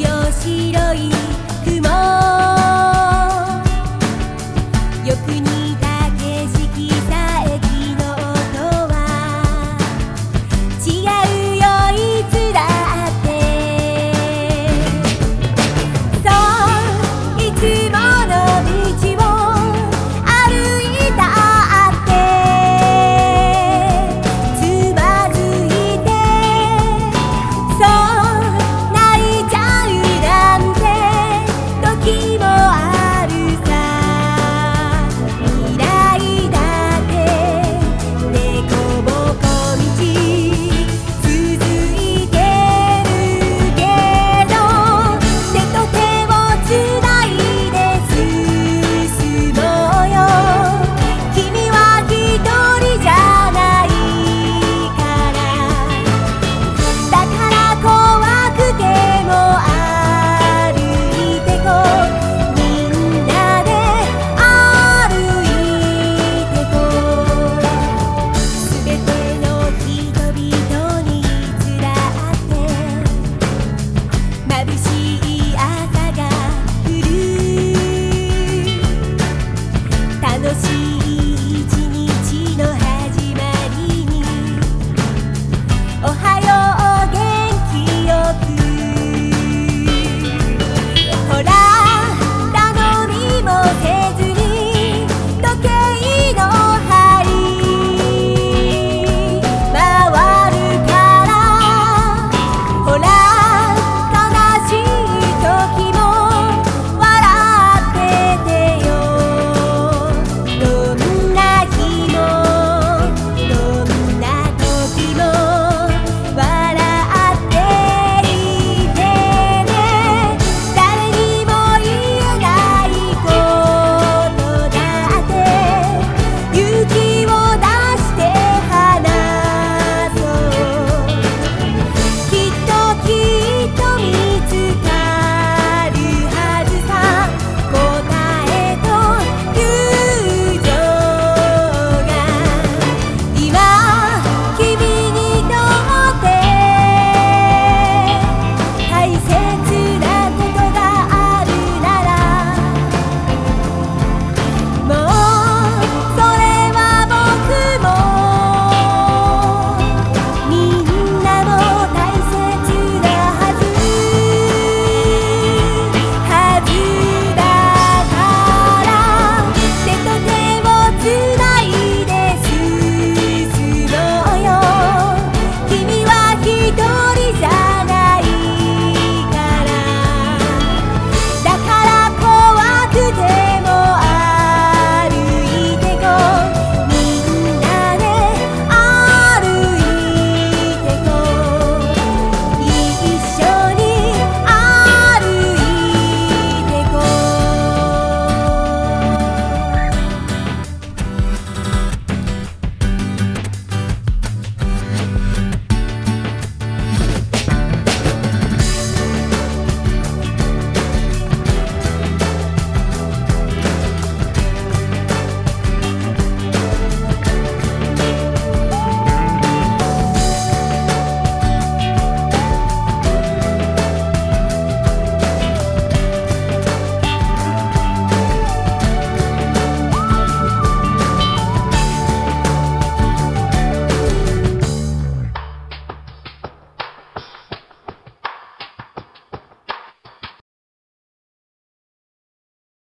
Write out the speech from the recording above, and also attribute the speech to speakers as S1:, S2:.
S1: よ白い雲